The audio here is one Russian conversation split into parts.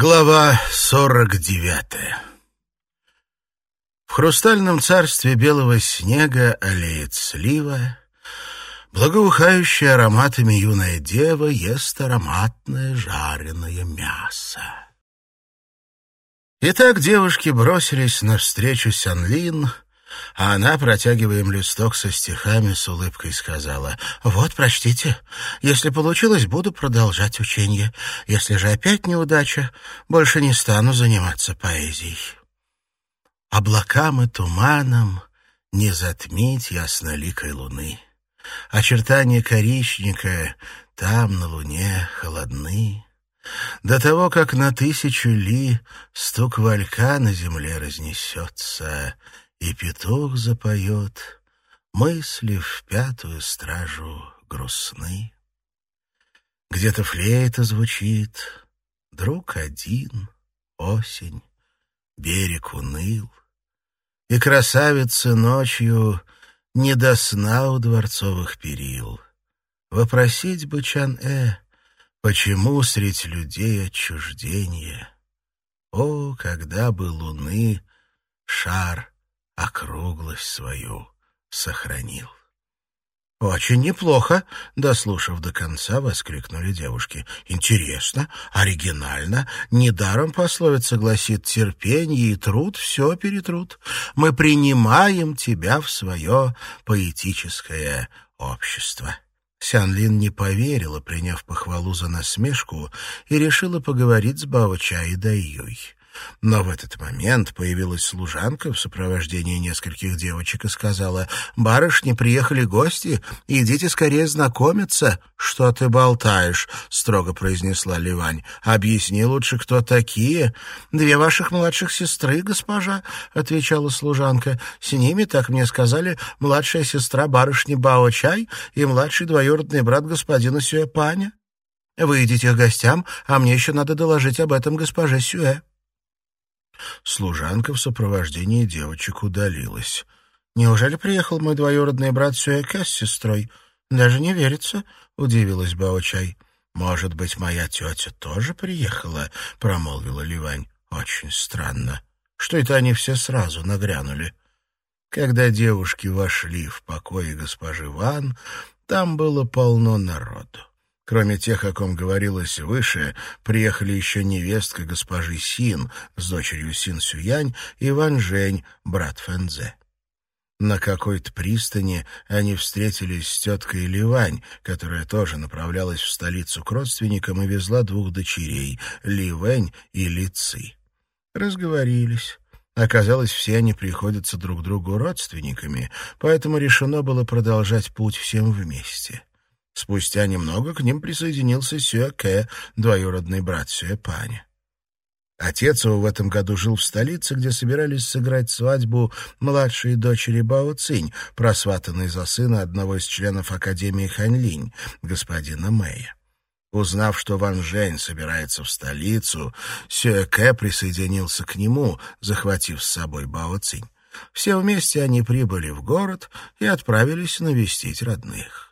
Глава сорок девятая В хрустальном царстве белого снега олеет слива, Благоухающая ароматами юная дева Ест ароматное жареное мясо. Итак, девушки бросились навстречу Сянлин, а она, протягивая им листок со стихами, с улыбкой сказала, «Вот, прочтите. Если получилось, буду продолжать учение. Если же опять неудача, больше не стану заниматься поэзией». Облакам и туманам не затмить ясноликой луны. Очертания коричника там, на луне, холодны. До того, как на тысячу ли стук валька на земле разнесется, и петух запоет, мысли в пятую стражу грустны. Где-то флейта звучит, друг один, осень, берег уныл, и красавица ночью не до сна у дворцовых перил. Вопросить бы Чан-э, почему средь людей отчуждение? О, когда бы луны шар округлость свою сохранил. «Очень неплохо», — дослушав до конца, воскликнули девушки. «Интересно, оригинально. Недаром пословица гласит «терпение и труд все перетрут». Мы принимаем тебя в свое поэтическое общество». Сянлин не поверила, приняв похвалу за насмешку, и решила поговорить с Бао-Ча и Дайюй. Но в этот момент появилась служанка в сопровождении нескольких девочек и сказала, «Барышни, приехали гости, идите скорее знакомиться». «Что ты болтаешь?» — строго произнесла Ливань. «Объясни лучше, кто такие». «Две ваших младших сестры, госпожа», — отвечала служанка. «С ними, так мне сказали, младшая сестра барышни Бао-Чай и младший двоюродный брат господина Сюэ-Паня. Вы идите к гостям, а мне еще надо доложить об этом госпоже Сюэ». Служанка в сопровождении девочек удалилась. «Неужели приехал мой двоюродный брат Сюэке с сестрой? Даже не верится», — удивилась Баочай. «Может быть, моя тетя тоже приехала?» — промолвила Ливань. «Очень странно. Что это они все сразу нагрянули?» Когда девушки вошли в покои госпожи Ван, там было полно народу. Кроме тех, о ком говорилось выше, приехали еще невестка госпожи Син с дочерью Син Сюянь и Ван Жень, брат Фэнзе. На какой-то пристани они встретились с теткой Ливань, которая тоже направлялась в столицу к родственникам и везла двух дочерей — Ли Вэнь и Ли Ци. Разговорились. Оказалось, все они приходятся друг другу родственниками, поэтому решено было продолжать путь всем вместе. Спустя немного к ним присоединился Сюэке, двоюродный брат Сюэпаня. Отец его в этом году жил в столице, где собирались сыграть свадьбу младшей дочери Бао Цинь, просватанной за сына одного из членов Академии Ханьлинь, господина Мэя. Узнав, что Ван Жень собирается в столицу, Сюэке присоединился к нему, захватив с собой Бао Цинь. Все вместе они прибыли в город и отправились навестить родных.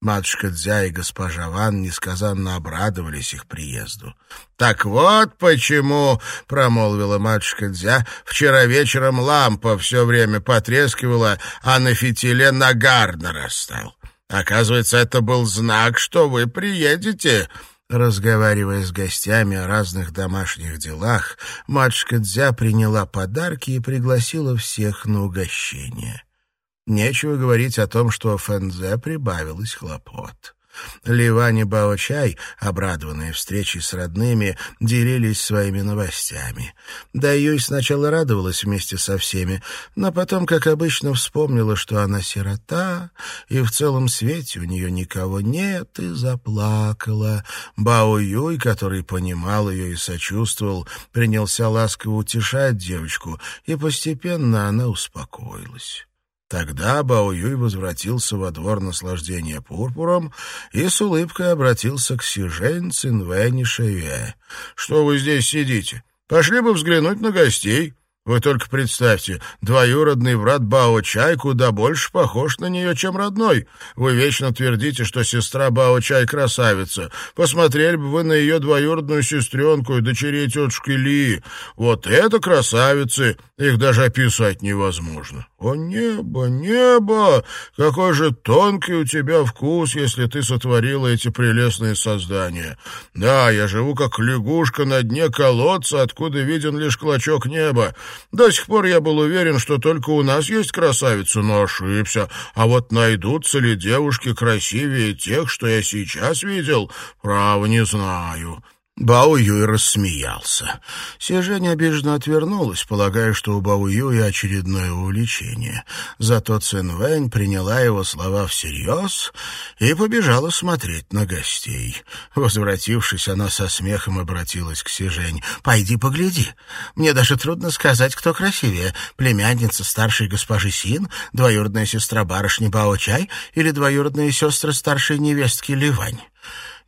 Матушка Дзя и госпожа Ван несказанно обрадовались их приезду. «Так вот почему, — промолвила матушка Дзя, — вчера вечером лампа все время потрескивала, а на фитиле нагар нарастал. Оказывается, это был знак, что вы приедете». Разговаривая с гостями о разных домашних делах, матушка Дзя приняла подарки и пригласила всех на угощение. Нечего говорить о том, что Фэнзе прибавилось хлопот. Ливань и Бао-Чай, обрадованные встречей с родными, делились своими новостями. Да Юй сначала радовалась вместе со всеми, но потом, как обычно, вспомнила, что она сирота, и в целом свете у нее никого нет, и заплакала. Бао Юй, который понимал ее и сочувствовал, принялся ласково утешать девочку, и постепенно она успокоилась. Тогда Бао Юй возвратился во двор наслаждения пурпуром и с улыбкой обратился к Сижень Цинвэнь Шэюэ. «Что вы здесь сидите? Пошли бы взглянуть на гостей. Вы только представьте, двоюродный брат Бао Чай куда больше похож на нее, чем родной. Вы вечно твердите, что сестра Бао Чай красавица. Посмотрели бы вы на ее двоюродную сестренку и дочерей тетушки Ли. Вот это красавицы, их даже описать невозможно. О, небо, небо! Какой же тонкий у тебя вкус, если ты сотворила эти прелестные создания. Да, я живу как лягушка на дне колодца, откуда виден лишь клочок неба. До сих пор я был уверен, что только у нас есть красавицы, но ошибся. А вот найдутся ли девушки красивее тех, что я сейчас видел, право не знаю». Бао Юй рассмеялся. Сижень обиженно отвернулась, полагая, что у Бао Юя очередное увлечение. Зато Цин Вэнь приняла его слова всерьез и побежала смотреть на гостей. Возвратившись, она со смехом обратилась к Сижень. «Пойди погляди. Мне даже трудно сказать, кто красивее. Племянница старшей госпожи Син, двоюродная сестра барышни Бао Чай или двоюродные сестры старшей невестки Ливань».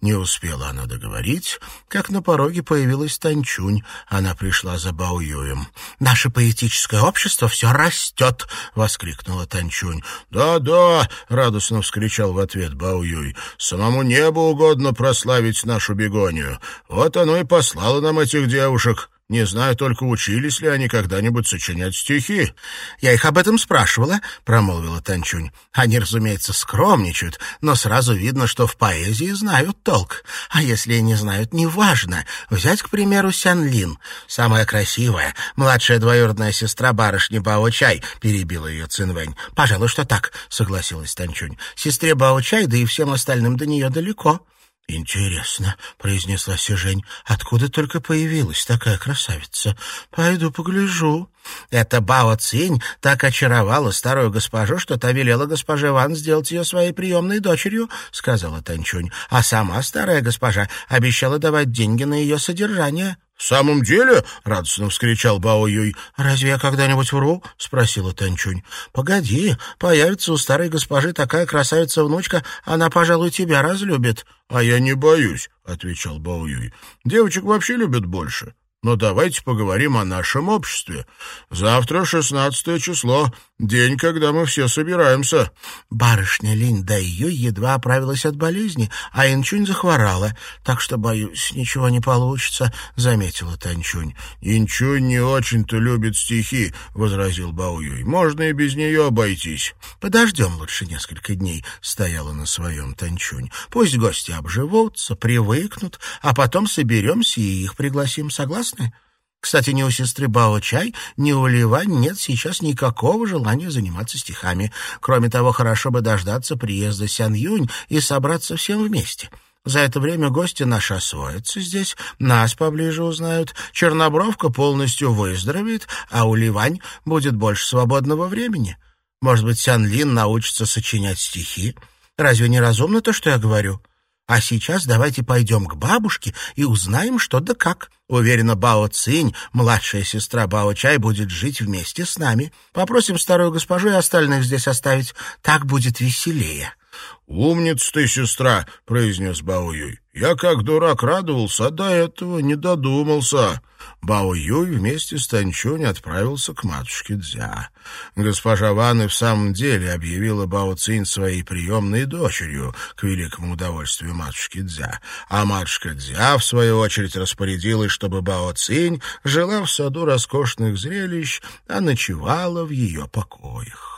Не успела она договорить, как на пороге появилась Танчунь. Она пришла за Баоюем. «Наше поэтическое общество все растет!» — воскликнула Танчунь. «Да-да!» — радостно вскричал в ответ Баоюй. «Самому небу угодно прославить нашу бегонию. Вот оно и послало нам этих девушек. Не знаю только, учились ли они когда-нибудь сочинять стихи. — Я их об этом спрашивала, — промолвила Танчунь. — Они, разумеется, скромничают, но сразу видно, что в поэзии знают толк. А если не знают, неважно. Взять, к примеру, Сянлин. Самая красивая, младшая двоюродная сестра барышни Бао-Чай, — перебила ее Цинвэнь. — Пожалуй, что так, — согласилась Танчунь. — Сестре Бао-Чай, да и всем остальным до нее далеко. «Интересно», — произнесла Сижень, — «откуда только появилась такая красавица? Пойду погляжу». Это Бао Цинь так очаровала старую госпожу, что та велела госпоже Ван сделать ее своей приемной дочерью, — сказала Танчунь. А сама старая госпожа обещала давать деньги на ее содержание. «В самом деле?» — радостно вскричал Бао Юй. «Разве я когда-нибудь вру?» — спросила Танчунь. «Погоди, появится у старой госпожи такая красавица-внучка, она, пожалуй, тебя разлюбит». «А я не боюсь», — отвечал Бао Юй. «Девочек вообще любят больше. Но давайте поговорим о нашем обществе. Завтра шестнадцатое число, день, когда мы все собираемся». Барышня Линь Дайюй едва оправилась от болезни, а Инчунь захворала, так что, боюсь, ничего не получится, — заметила Танчунь. «Инчунь не очень-то любит стихи», — возразил Баоюй. «Можно и без нее обойтись». «Подождем лучше несколько дней», — стояла на своем Танчунь. «Пусть гости обживутся, привыкнут, а потом соберемся и их пригласим, согласны?» Согласны? Кстати, ни у сестры Бао Чай, ни у Ливань нет сейчас никакого желания заниматься стихами. Кроме того, хорошо бы дождаться приезда Сян Юнь и собраться всем вместе. За это время гости наши освоятся здесь, нас поближе узнают, Чернобровка полностью выздоровеет, а у Ливань будет больше свободного времени. Может быть, Сян Лин научится сочинять стихи? Разве не разумно то, что я говорю?» А сейчас давайте пойдем к бабушке и узнаем, что да как. Уверена, Бао Цинь, младшая сестра Бао Чай, будет жить вместе с нами. Попросим старую госпожу и остальных здесь оставить. Так будет веселее». «Умница ты, сестра», — произнес Бао Юй. «Я как дурак радовался, а до этого не додумался». Бао Юй вместе с Танчунь отправился к матушке Дзя. Госпожа Ван и в самом деле объявила Бао Цинь своей приемной дочерью, к великому удовольствию матушки Дзя. А матушка Дзя, в свою очередь, распорядилась, чтобы Бао Цинь жила в саду роскошных зрелищ, а ночевала в ее покоях.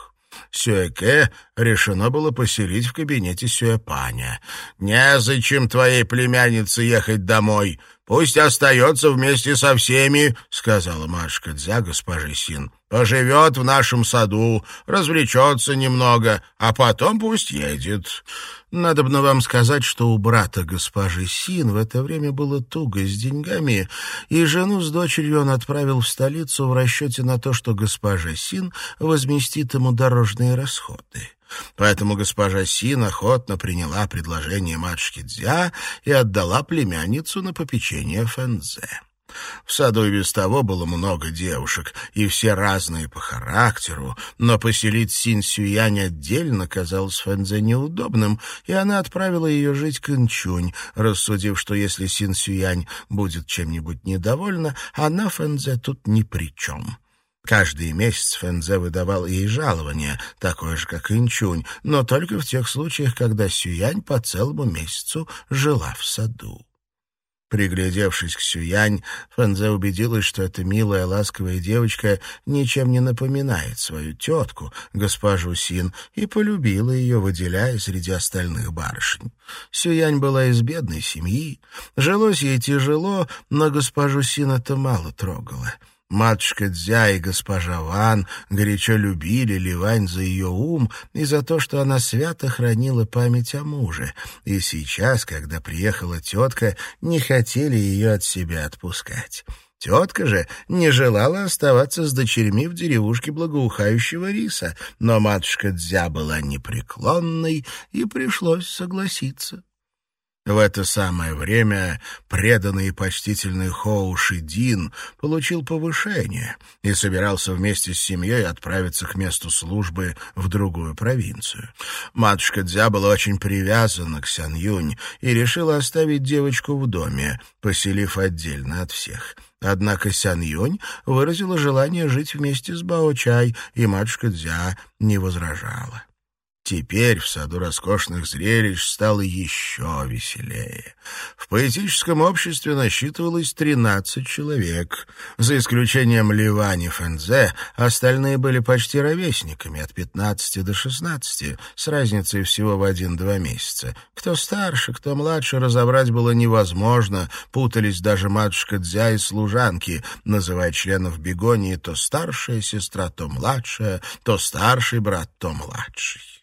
Сюэке решено было поселить в кабинете Сюэпаня. «Незачем твоей племяннице ехать домой. Пусть остается вместе со всеми», — сказала Машка Дзя госпоже Син. «Поживет в нашем саду, развлечется немного, а потом пусть едет». Надобно вам сказать, что у брата госпожи Син в это время было туго с деньгами, и жену с дочерью он отправил в столицу в расчете на то, что госпожа Син возместит ему дорожные расходы. Поэтому госпожа Син охотно приняла предложение матушки Дзя и отдала племянницу на попечение Фэнзе. В саду и без того было много девушек, и все разные по характеру, но поселить Син Сюянь отдельно казалось Фэнзе неудобным, и она отправила ее жить к Инчунь, рассудив, что если Син Сюянь будет чем-нибудь недовольна, она Фэнзе тут ни при чем. Каждый месяц Фэнзе выдавал ей жалование, такое же, как Инчунь, но только в тех случаях, когда Сюянь по целому месяцу жила в саду. Приглядевшись к Сюянь, Фэнзе убедилась, что эта милая, ласковая девочка ничем не напоминает свою тетку, госпожу Син, и полюбила ее, выделяя среди остальных барышень. Сюянь была из бедной семьи, жилось ей тяжело, но госпожу Син это мало трогало. Матушка Дзя и госпожа Ван горячо любили Ливань за ее ум и за то, что она свято хранила память о муже. И сейчас, когда приехала тетка, не хотели ее от себя отпускать. Тетка же не желала оставаться с дочерьми в деревушке благоухающего риса, но матушка Дзя была непреклонной, и пришлось согласиться. В это самое время преданный и почтительный Хоу Шидин получил повышение и собирался вместе с семьей отправиться к месту службы в другую провинцию. Матушка Дзя была очень привязана к Сян Юнь и решила оставить девочку в доме, поселив отдельно от всех. Однако Сян Юнь выразила желание жить вместе с Бао Чай, и матушка Дзя не возражала. Теперь в саду роскошных зрелищ стало еще веселее. В поэтическом обществе насчитывалось тринадцать человек. За исключением Ливани Фэнзе, остальные были почти ровесниками, от пятнадцати до шестнадцати, с разницей всего в один-два месяца. Кто старше, кто младше, разобрать было невозможно, путались даже матушка Дзя и служанки, называя членов бегонии то старшая сестра, то младшая, то старший брат, то младший.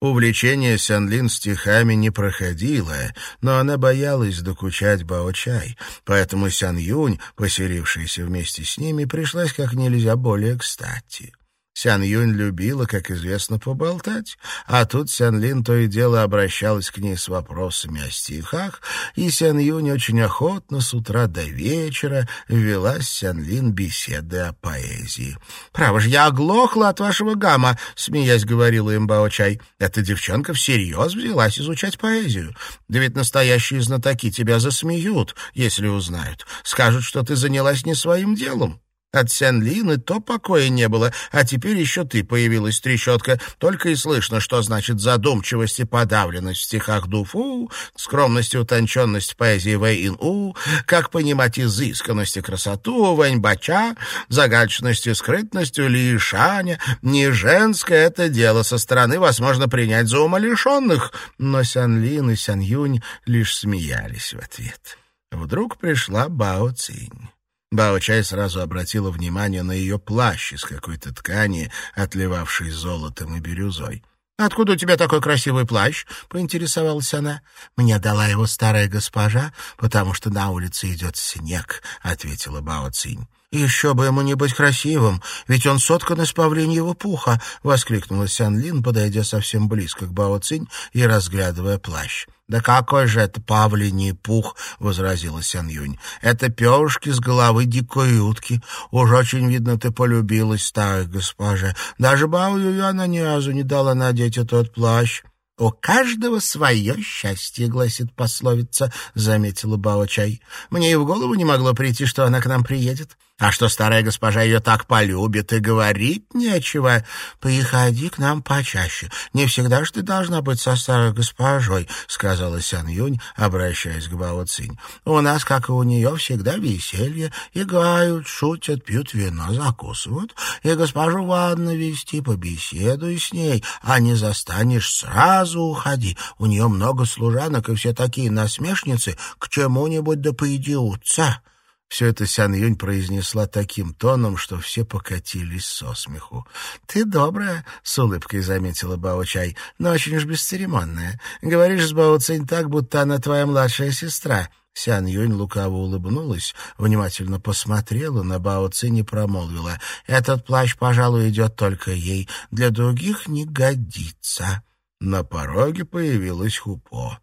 Увлечение Сянлин стихами не проходило, но она боялась докучать Бао-Чай, поэтому Сян Юнь, поселившаяся вместе с ними, пришлась как нельзя более кстати. Сян Юнь любила, как известно, поболтать, а тут Сян Лин то и дело обращалась к ней с вопросами о стихах, и Сян Юнь очень охотно с утра до вечера вела с Сян Лин беседы о поэзии. «Право же, я оглохла от вашего гамма», — смеясь говорила им Бао-Чай. «Эта девчонка всерьез взялась изучать поэзию. Да ведь настоящие знатоки тебя засмеют, если узнают. Скажут, что ты занялась не своим делом». От Сян-Лин и то покоя не было, а теперь еще ты появилась, трещотка. Только и слышно, что значит задумчивость и подавленность в стихах Дуфу, скромность и утонченность в поэзии Вэй-Ин-У, как понимать изысканность и красоту Вэнь-Бача, загадочность и скрытность Ли Шаня. Не женское это дело, со стороны вас можно принять за умалишенных. Но Сян-Лин и Сян-Юнь лишь смеялись в ответ. Вдруг пришла Бао Цинь. Бао-Чай сразу обратила внимание на ее плащ из какой-то ткани, отливавшей золотом и бирюзой. «Откуда у тебя такой красивый плащ?» — поинтересовалась она. «Мне дала его старая госпожа, потому что на улице идет снег», — ответила Бао Цинь. «Еще бы ему не быть красивым, ведь он соткан из павлиньего пуха!» — воскликнула Сян Лин, подойдя совсем близко к Бао Цинь и разглядывая плащ. «Да какой же это павлиний пух?» — возразила Сян Юнь. «Это перышки с головы дикой утки. Уж очень видно, ты полюбилась старой госпоже. Даже Бао она ни разу не дала надеть этот плащ». «У каждого свое счастье», — гласит пословица, — заметила Бао-чай. «Мне и в голову не могло прийти, что она к нам приедет. А что старая госпожа ее так полюбит и говорить нечего. Приходи к нам почаще. Не всегда же ты должна быть со старой госпожой, — сказала Сян Юнь, обращаясь к Бао Цинь. У нас, как и у нее, всегда веселье. Играют, шутят, пьют вино, закусывают. И госпожу ванну вести, побеседуй с ней, а не застанешь, сразу уходи. У нее много служанок, и все такие насмешницы, к чему-нибудь да поидиутся. Все это Сян Юнь произнесла таким тоном, что все покатились со смеху. «Ты добрая», — с улыбкой заметила Бао Чай, — «но очень уж бесцеремонная. Говоришь с Бао Цинь так, будто она твоя младшая сестра». Сян Юнь лукаво улыбнулась, внимательно посмотрела на Бао Цинь и промолвила. «Этот плащ, пожалуй, идет только ей. Для других не годится». На пороге появилась Хупо.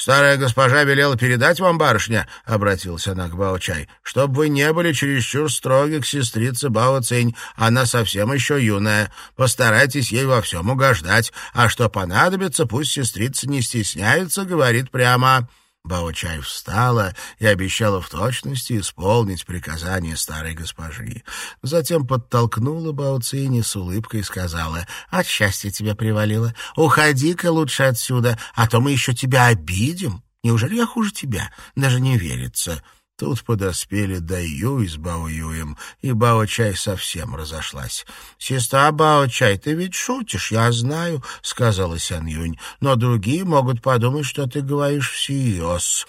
«Старая госпожа велела передать вам, барышня», — обратился она к Бао-чай, «чтобы вы не были чересчур строги к сестрице Бао-цинь, она совсем еще юная. Постарайтесь ей во всем угождать, а что понадобится, пусть сестрица не стесняется, говорит прямо». Бао-чай встала и обещала в точности исполнить приказание старой госпожи. Затем подтолкнула Бао-цини с улыбкой и сказала, «От счастья тебя привалило. Уходи-ка лучше отсюда, а то мы еще тебя обидим. Неужели я хуже тебя? Даже не верится». Тут подоспели Даю с Бао-Юем, и Бао-Чай совсем разошлась. «Сестра Бао-Чай, ты ведь шутишь, я знаю», — сказала Сян-Юнь, «но другие могут подумать, что ты говоришь всерьез».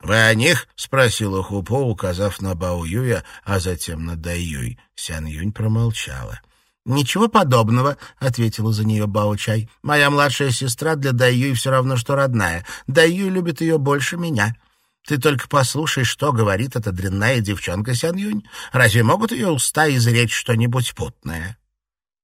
«Вы о них?» — спросила Хупо, указав на Бао-Юя, а затем на Даюй. Сян-Юнь промолчала. «Ничего подобного», — ответила за нее Бао-Чай. «Моя младшая сестра для Даюй все равно, что родная. Даюй любит ее больше меня». Ты только послушай, что говорит эта дрянная девчонка Сян Юнь. Разве могут ее уста изречь что-нибудь путное?»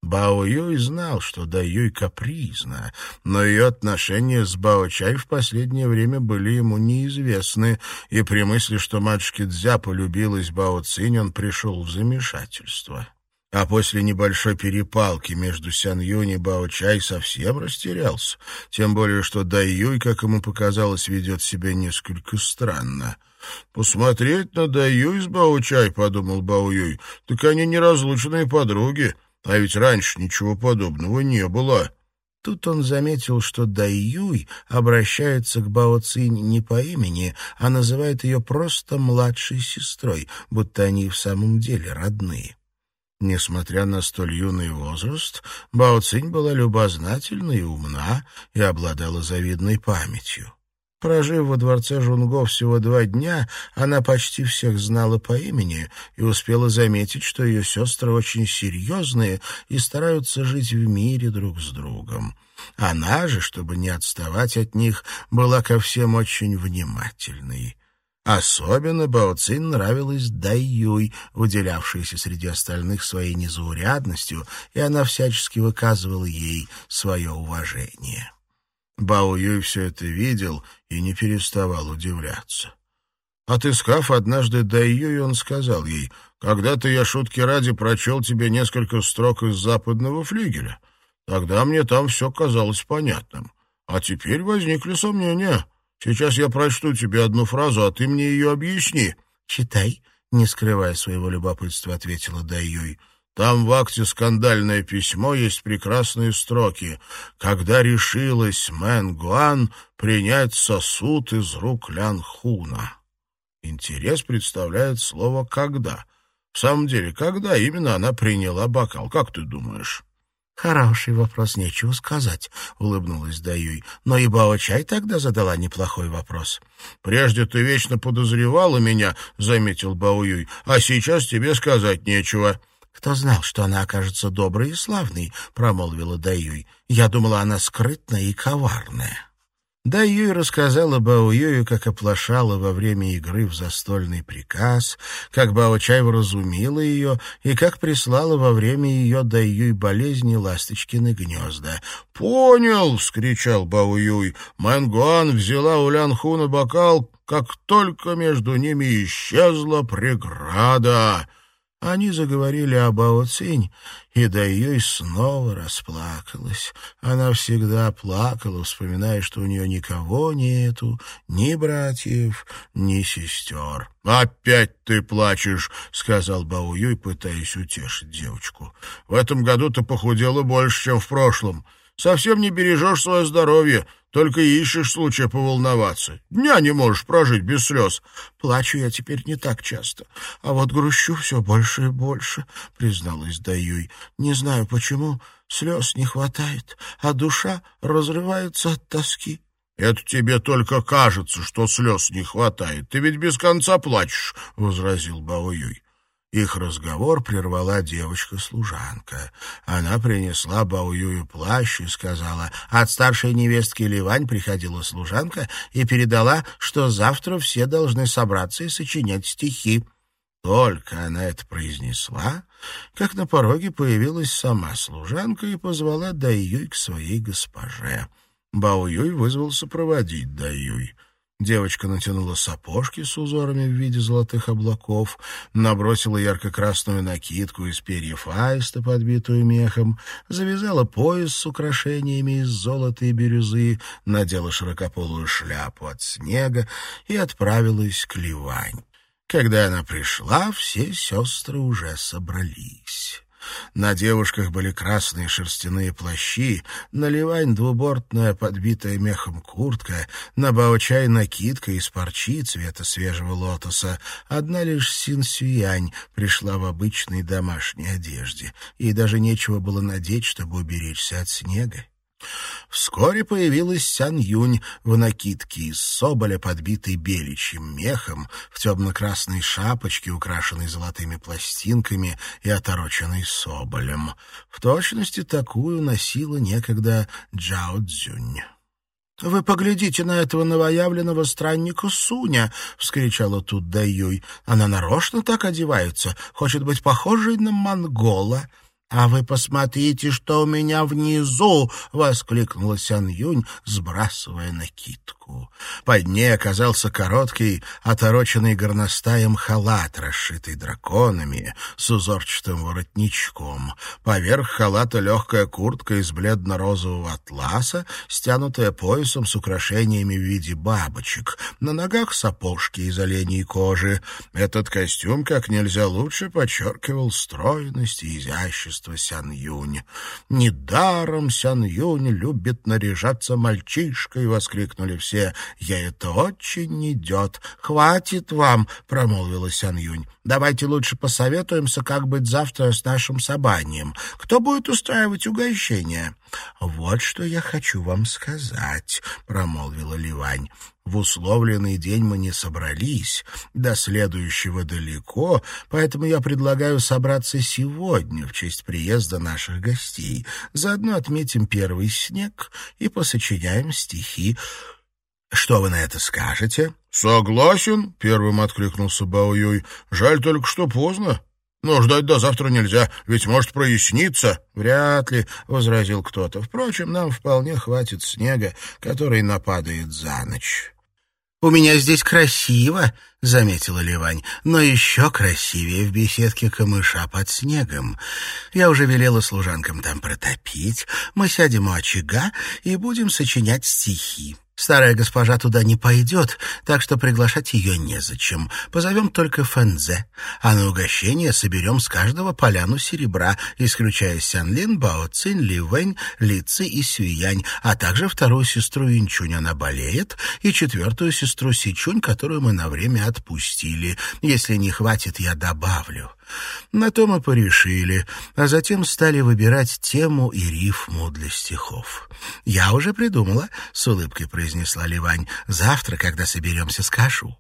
Бао Юй знал, что Да Юй капризна, но ее отношения с Бао Чай в последнее время были ему неизвестны, и при мысли, что матушке Дзя полюбилась Бао Цинь, он пришел в замешательство. А после небольшой перепалки между Сян Юнь и Бао Чай совсем растерялся, тем более, что Дай Юй, как ему показалось, ведет себя несколько странно. «Посмотреть на Дай Юй с Бао Чай», — подумал Бао Юй, — «так они неразлучные подруги, а ведь раньше ничего подобного не было». Тут он заметил, что Дай Юй обращается к Бао Цинь не по имени, а называет ее просто младшей сестрой, будто они в самом деле родные. Несмотря на столь юный возраст, Бао Цинь была любознательна и умна и обладала завидной памятью. Прожив во дворце Жунго всего два дня, она почти всех знала по имени и успела заметить, что ее сестры очень серьезные и стараются жить в мире друг с другом. Она же, чтобы не отставать от них, была ко всем очень внимательной. Особенно Бао Цин нравилась Дай Юй, уделявшейся среди остальных своей незаурядностью, и она всячески выказывала ей свое уважение. Бао Юй все это видел и не переставал удивляться. Отыскав однажды Дай Юй, он сказал ей, «Когда-то я шутки ради прочел тебе несколько строк из западного флигеля. Тогда мне там все казалось понятным. А теперь возникли сомнения». Сейчас я прочту тебе одну фразу, а ты мне ее объясни». «Читай», — не скрывая своего любопытства, ответила Дайюй. Там в акте «Скандальное письмо» есть прекрасные строки. «Когда решилась Мэн Гуан принять сосуд из рук Лян Хуна». Интерес представляет слово «когда». В самом деле, когда именно она приняла бокал, как ты думаешь? «Хороший вопрос, нечего сказать», — улыбнулась Даюй. «Но и Бао-чай тогда задала неплохой вопрос». «Прежде ты вечно подозревала меня», — заметил Бао-юй, «а сейчас тебе сказать нечего». «Кто знал, что она окажется доброй и славной?» — промолвила Даюй. «Я думала, она скрытная и коварная». Да Юй рассказала Бао Юю, как оплошала во время игры в застольный приказ, как Бао Чай вразумила ее и как прислала во время ее Да Юй болезни ласточкины гнезда. «Понял!» — вскричал Бао Юй. «Мэнгуан взяла у Лян Хуна бокал, как только между ними исчезла преграда». Они заговорили об Аоцинь, и Дайюй снова расплакалась. Она всегда плакала, вспоминая, что у нее никого нету, ни братьев, ни сестер. «Опять ты плачешь», — сказал Баоюй, пытаясь утешить девочку. «В этом году ты похудела больше, чем в прошлом. Совсем не бережешь свое здоровье. Только ищешь случая поволноваться. Дня не можешь прожить без слез. Плачу я теперь не так часто, а вот грущу все больше и больше, призналась Даюй. Не знаю почему, слез не хватает, а душа разрывается от тоски. «Это тебе только кажется, что слез не хватает. Ты ведь без конца плачешь», — возразил Баоюй. Их разговор прервала девочка-служанка. Она принесла Баоюю плащ и сказала, от старшей невестки Ливань приходила служанка и передала, что завтра все должны собраться и сочинять стихи. Только она это произнесла, как на пороге появилась сама служанка и позвала Даюй к своей госпоже. Баоюй вызвался проводить Даюй. Девочка натянула сапожки с узорами в виде золотых облаков, набросила ярко-красную накидку из перьев аиста, подбитую мехом, завязала пояс с украшениями из золота и бирюзы, надела широкополую шляпу от снега и отправилась к Ливань. Когда она пришла, все сестры уже собрались. На девушках были красные шерстяные плащи, на Ливань двубортная, подбитая мехом куртка, на Баочай накидка из парчи цвета свежего лотоса. Одна лишь Син-Сюянь пришла в обычной домашней одежде, и даже нечего было надеть, чтобы уберечься от снега. Вскоре появилась Сян Юнь в накидке из соболя, подбитой беличьим мехом, в темно-красной шапочке, украшенной золотыми пластинками и отороченной соболем. В точности такую носила некогда Джао Цзюнь. «Вы поглядите на этого новоявленного странника Суня!» — вскричала тут Даюй. «Она нарочно так одевается, хочет быть похожей на монгола». «А вы посмотрите, что у меня внизу!» — воскликнула Сян Юнь, сбрасывая накидку. Под ней оказался короткий, отороченный горностаем халат, расшитый драконами, с узорчатым воротничком. Поверх халата легкая куртка из бледно-розового атласа, стянутая поясом с украшениями в виде бабочек. На ногах сапожки из оленей кожи. Этот костюм как нельзя лучше подчеркивал стройность и изящество царства Сян-Юнь. «Недаром Сян-Юнь любит наряжаться мальчишкой!» — воскликнули все. «Я это очень идет! Хватит вам!» — промолвила Сян-Юнь. «Давайте лучше посоветуемся, как быть завтра с нашим собанием. Кто будет устраивать угощение?» «Вот что я хочу вам сказать», — промолвила Ливань. В условленный день мы не собрались, до следующего далеко, поэтому я предлагаю собраться сегодня в честь приезда наших гостей. Заодно отметим первый снег и посочиняем стихи. Что вы на это скажете? — Согласен, — первым откликнулся Бао Юй. — Жаль только, что поздно. Но ждать до завтра нельзя, ведь может проясниться. — Вряд ли, — возразил кто-то. Впрочем, нам вполне хватит снега, который нападает за ночь. «У меня здесь красиво», — заметила Ливань, «но еще красивее в беседке камыша под снегом. Я уже велела служанкам там протопить. Мы сядем у очага и будем сочинять стихи. Старая госпожа туда не пойдет, так что приглашать ее незачем. Позовем только Фэнзе, а на угощение соберем с каждого поляну серебра, исключая Сянлин, Бао Цин, Ли Вэнь, Ли Ци и Сюянь, а также вторую сестру Инчунь, она болеет, и четвертую сестру Сичунь, которую мы на время отпустили. Если не хватит, я добавлю. На то мы порешили, а затем стали выбирать тему и рифму для стихов. «Я уже придумала», — с улыбкой произнесла Ливань. «Завтра, когда соберемся, скажу».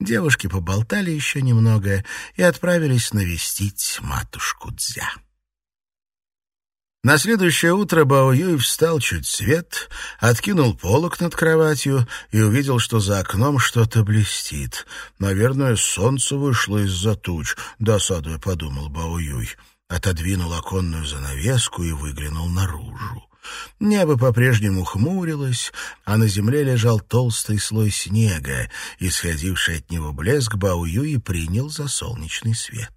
Девушки поболтали еще немного и отправились навестить матушку Дзя. На следующее утро Бао Юй встал чуть свет, откинул полок над кроватью и увидел, что за окном что-то блестит. Наверное, солнце вышло из-за туч, досадуя подумал Бао Юй. Отодвинул оконную занавеску и выглянул наружу. Небо по-прежнему хмурилось, а на земле лежал толстый слой снега, исходивший от него блеск Бао Юй принял за солнечный свет.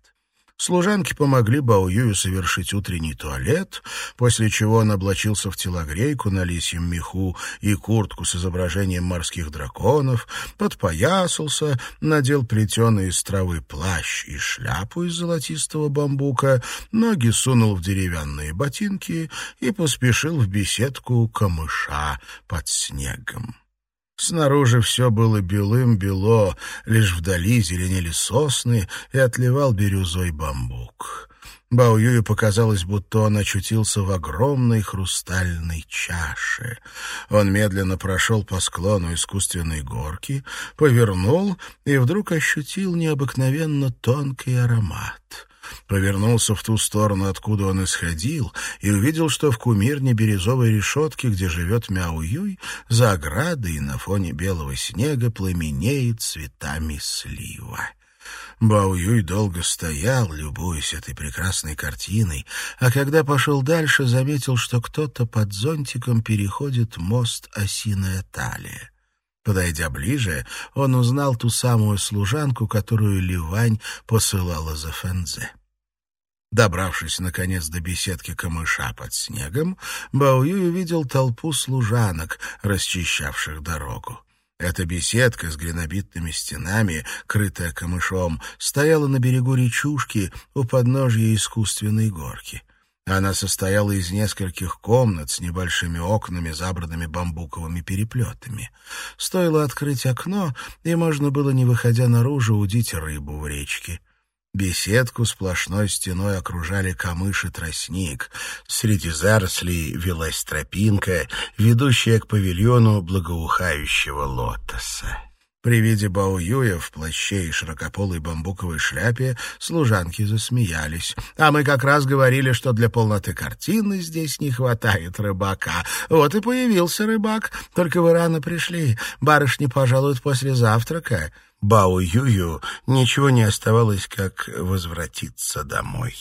Служанки помогли Баоюю совершить утренний туалет, после чего он облачился в телогрейку на лисьем меху и куртку с изображением морских драконов, подпоясался, надел плетеный из травы плащ и шляпу из золотистого бамбука, ноги сунул в деревянные ботинки и поспешил в беседку камыша под снегом. Снаружи все было белым-бело, лишь вдали зеленели сосны и отливал бирюзой бамбук. Бао Юю показалось, будто он очутился в огромной хрустальной чаше. Он медленно прошел по склону искусственной горки, повернул и вдруг ощутил необыкновенно тонкий аромат повернулся в ту сторону, откуда он исходил, и увидел, что в кумирне бирюзовой решетки, где живет Мяуюй, за оградой на фоне белого снега пламенеет цветами слива. Бао-Юй долго стоял, любуясь этой прекрасной картиной, а когда пошел дальше, заметил, что кто-то под зонтиком переходит мост Осиная Талия. Подойдя ближе, он узнал ту самую служанку, которую Ливань посылала за Фензе. Добравшись, наконец, до беседки камыша под снегом, Баоюй увидел толпу служанок, расчищавших дорогу. Эта беседка с глинобитными стенами, крытая камышом, стояла на берегу речушки у подножья искусственной горки. Она состояла из нескольких комнат с небольшими окнами, забранными бамбуковыми переплетами. Стоило открыть окно, и можно было, не выходя наружу, удить рыбу в речке. Беседку сплошной стеной окружали камыш и тростник. Среди зарослей велась тропинка, ведущая к павильону благоухающего лотоса. При виде Баоюя в плаще и широкополой бамбуковой шляпе служанки засмеялись. А мы как раз говорили, что для полноты картины здесь не хватает рыбака. Вот и появился рыбак. Только вы рано пришли. Барышни пожалуют после завтрака. Бао Юю ничего не оставалось, как возвратиться домой.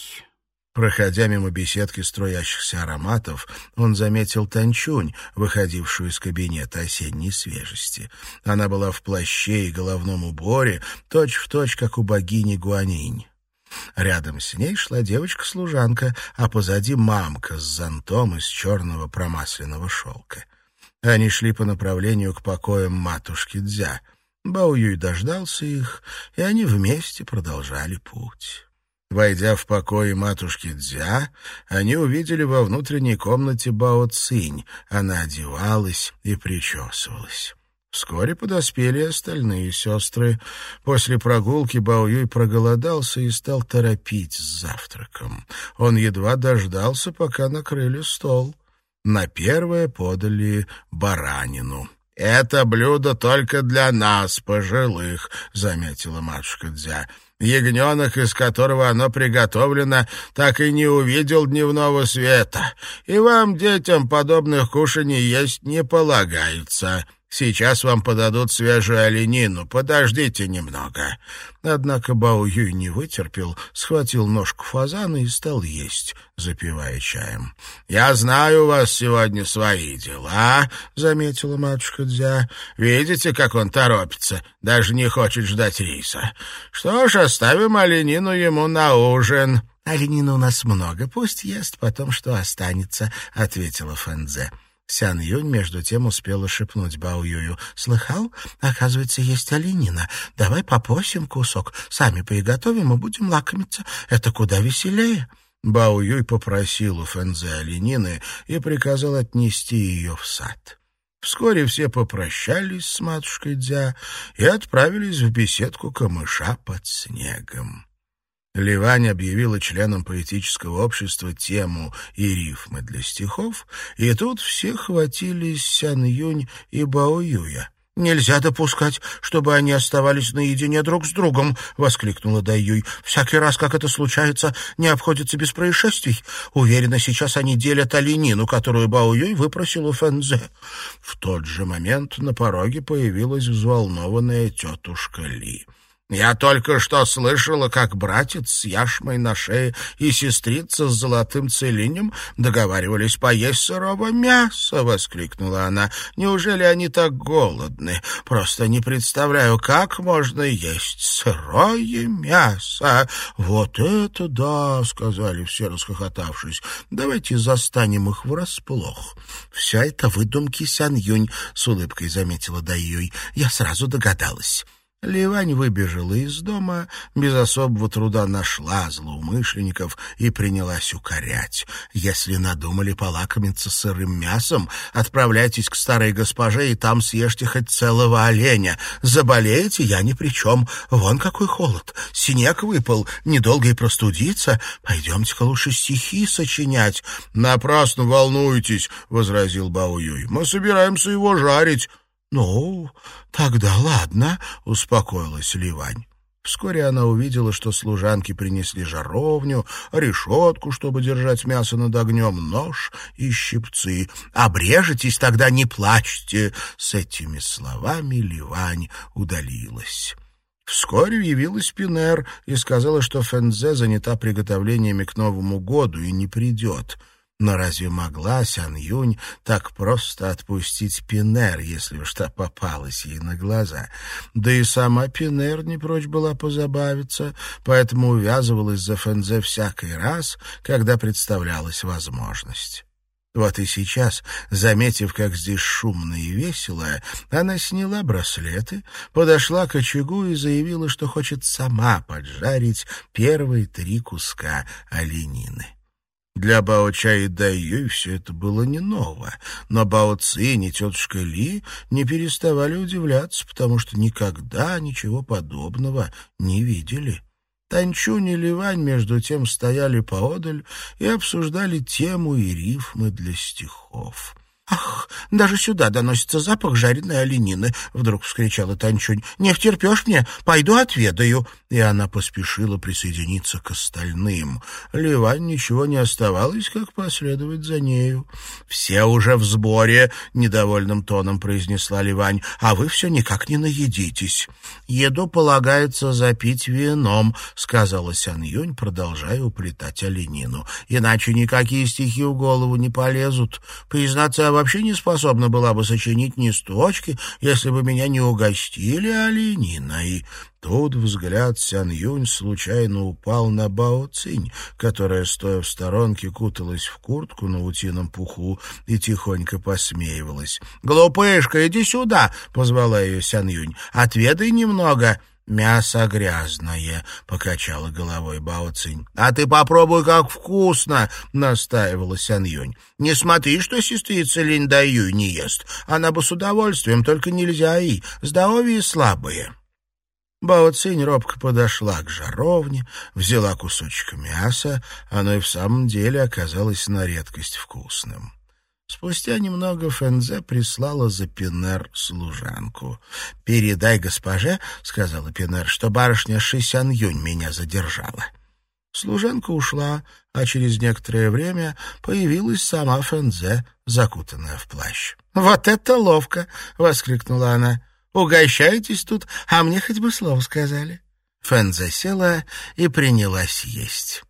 Проходя мимо беседки струящихся ароматов, он заметил Танчунь, выходившую из кабинета осенней свежести. Она была в плаще и головном уборе, точь-в-точь, точь, как у богини Гуанинь. Рядом с ней шла девочка-служанка, а позади мамка с зонтом из черного промасленного шелка. Они шли по направлению к покоям матушки Дзя — Бао Юй дождался их, и они вместе продолжали путь. Войдя в покой матушки Дзя, они увидели во внутренней комнате Бао Цинь. Она одевалась и причесывалась. Вскоре подоспели остальные сестры. После прогулки Бао Юй проголодался и стал торопить с завтраком. Он едва дождался, пока накрыли стол. На первое подали баранину. «Это блюдо только для нас, пожилых», — заметила матушка Дзя. «Ягненок, из которого оно приготовлено, так и не увидел дневного света, и вам, детям, подобных кушаний есть не полагается». Сейчас вам подадут свежую оленину. Подождите немного». Однако Бао Юй не вытерпел, схватил ножку фазана и стал есть, запивая чаем. «Я знаю, у вас сегодня свои дела», — заметила матушка Дзя. «Видите, как он торопится, даже не хочет ждать риса. Что ж, оставим оленину ему на ужин». «Оленины у нас много, пусть ест потом, что останется», — ответила Фэнзе. Сян Юнь между тем успела шепнуть Бао Юю. «Слыхал? Оказывается, есть оленина. Давай попросим кусок. Сами приготовим и будем лакомиться. Это куда веселее». Бао Юй попросил у Фэнзе оленины и приказал отнести ее в сад. Вскоре все попрощались с матушкой Дзя и отправились в беседку камыша под снегом. Ливань объявила членам поэтического общества тему и рифмы для стихов, и тут все хватились Сян Юнь и Бао Юя. «Нельзя допускать, чтобы они оставались наедине друг с другом», — воскликнула Дай Юй. «Всякий раз, как это случается, не обходится без происшествий. Уверена, сейчас они делят оленину, которую Бао Юй выпросил у Фэнзе». В тот же момент на пороге появилась взволнованная тетушка Ли. Я только что слышала, как братец с яшмой на шее и сестрица с золотым целинем договаривались поесть сырого мяса, — воскликнула она. Неужели они так голодны? Просто не представляю, как можно есть сырое мясо. Вот это да, — сказали все, расхохотавшись. Давайте застанем их врасплох. Вся это выдумки Сян-Юнь, — с улыбкой заметила Даюй. Я сразу догадалась. Ливань выбежала из дома, без особого труда нашла злоумышленников и принялась укорять. «Если надумали полакомиться сырым мясом, отправляйтесь к старой госпоже и там съешьте хоть целого оленя. Заболеете, я ни при чем. Вон какой холод. Снег выпал, недолго и простудиться. Пойдемте-ка лучше стихи сочинять». «Напрасно волнуйтесь», — возразил Баоюй. «Мы собираемся его жарить». «Ну, тогда ладно», — успокоилась Ливань. Вскоре она увидела, что служанки принесли жаровню, решетку, чтобы держать мясо над огнем, нож и щипцы. «Обрежетесь, тогда не плачьте!» С этими словами Ливань удалилась. Вскоре явилась Пинер и сказала, что Фензе занята приготовлениями к Новому году и не придет. Но разве могла Сян Юнь так просто отпустить Пинер, если уж та попалась ей на глаза? Да и сама Пинер не прочь была позабавиться, поэтому увязывалась за Фэнзе всякий раз, когда представлялась возможность. Вот и сейчас, заметив, как здесь шумно и весело, она сняла браслеты, подошла к очагу и заявила, что хочет сама поджарить первые три куска оленины. Для Бао Ча и Дай Юй все это было не ново, но Бао Ци и тетушка Ли не переставали удивляться, потому что никогда ничего подобного не видели. Танчунь и Ливань между тем стояли поодаль и обсуждали тему и рифмы для стихов. «Ах, даже сюда доносится запах жареной оленины!» — вдруг вскричала Танчунь. «Не втерпешь мне? Пойду отведаю!» И она поспешила присоединиться к остальным. Ливань ничего не оставалось, как последовать за нею. «Все уже в сборе!» — недовольным тоном произнесла Ливань. «А вы все никак не наедитесь!» «Еду полагается запить вином», — сказала Сян Юнь, продолжая уплетать оленину. «Иначе никакие стихи в голову не полезут. Признаться, вообще не способна была бы сочинить ни строчки, если бы меня не угостили олениной. Тут взгляд Сян Юнь случайно упал на Бао Цинь, которая, стоя в сторонке, куталась в куртку на утином пуху и тихонько посмеивалась. «Глупышка, иди сюда!» — позвала ее Сян Юнь. «Отведай немного!» «Мясо грязное», — покачала головой Бао. «А ты попробуй, как вкусно», — настаивала Сян Юнь. «Не смотри, что сестрица Линь Даю не ест. Она бы с удовольствием, только нельзя и здоровье слабые». Бао робко подошла к жаровне, взяла кусочек мяса, оно и в самом деле оказалось на редкость вкусным. Спустя немного Фэнзе прислала за Пинер служанку. «Передай госпоже, — сказала Пинер, — что барышня Шисян Юнь меня задержала». Служанка ушла, а через некоторое время появилась сама Фэнзе, закутанная в плащ. «Вот это ловко!» — воскликнула она. «Угощаетесь тут, а мне хоть бы слово сказали». Фэнзе села и принялась есть.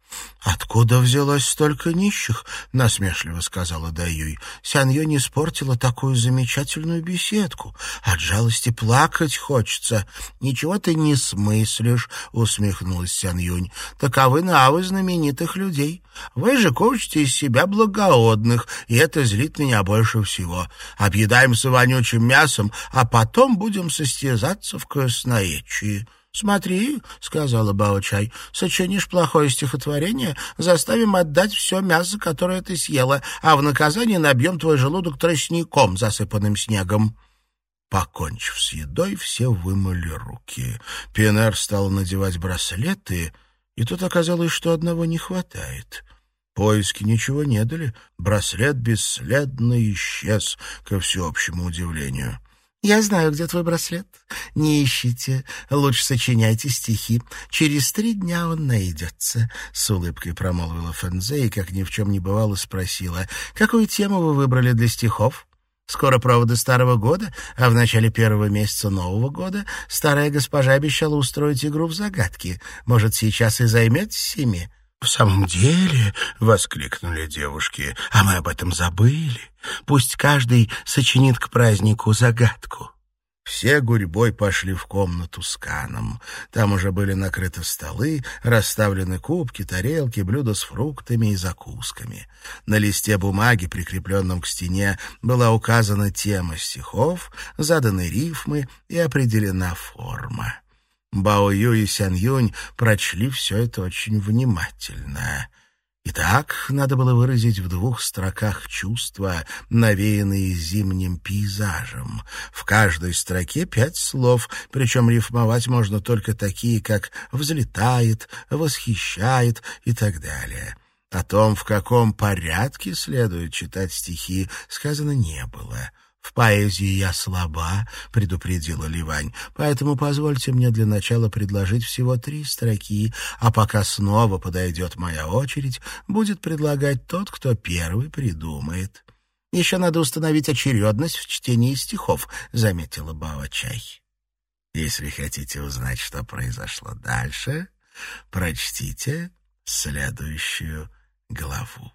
«Откуда взялось столько нищих?» — насмешливо сказала Даюй. «Сяньё не испортила такую замечательную беседку. От жалости плакать хочется». «Ничего ты не смыслишь», — усмехнулась Сяньюнь. «Таковы навы знаменитых людей. Вы же кушаете из себя благородных, и это злит меня больше всего. Объедаемся вонючим мясом, а потом будем состязаться в красноречии». «Смотри», — сказала Бао-чай, — «сочинишь плохое стихотворение, заставим отдать все мясо, которое ты съела, а в наказание набьем твой желудок тростником, засыпанным снегом». Покончив с едой, все вымыли руки. Пенер стал надевать браслеты, и тут оказалось, что одного не хватает. Поиски ничего не дали, браслет бесследно исчез, ко всеобщему удивлению. «Я знаю, где твой браслет. Не ищите. Лучше сочиняйте стихи. Через три дня он найдется», — с улыбкой промолвила Фэнзе и, как ни в чем не бывало, спросила, «Какую тему вы выбрали для стихов?» Скоро проводы Старого года, а в начале первого месяца Нового года старая госпожа обещала устроить игру в загадки. Может, сейчас и займетесь ими?» «В самом деле», — воскликнули девушки, — «а мы об этом забыли. Пусть каждый сочинит к празднику загадку». Все гурьбой пошли в комнату с каном. Там уже были накрыты столы, расставлены кубки, тарелки, блюда с фруктами и закусками. На листе бумаги, прикрепленном к стене, была указана тема стихов, заданы рифмы и определена форма. Бао Ю и Сян Юнь прочли все это очень внимательно. Итак, надо было выразить в двух строках чувства, навеянные зимним пейзажем. В каждой строке пять слов, причем рифмовать можно только такие, как «взлетает», «восхищает» и так далее. О том, в каком порядке следует читать стихи, сказано не было — «В поэзии я слаба», — предупредила Ливань, «поэтому позвольте мне для начала предложить всего три строки, а пока снова подойдет моя очередь, будет предлагать тот, кто первый придумает». «Еще надо установить очередность в чтении стихов», — заметила Бао-чай. «Если хотите узнать, что произошло дальше, прочтите следующую главу».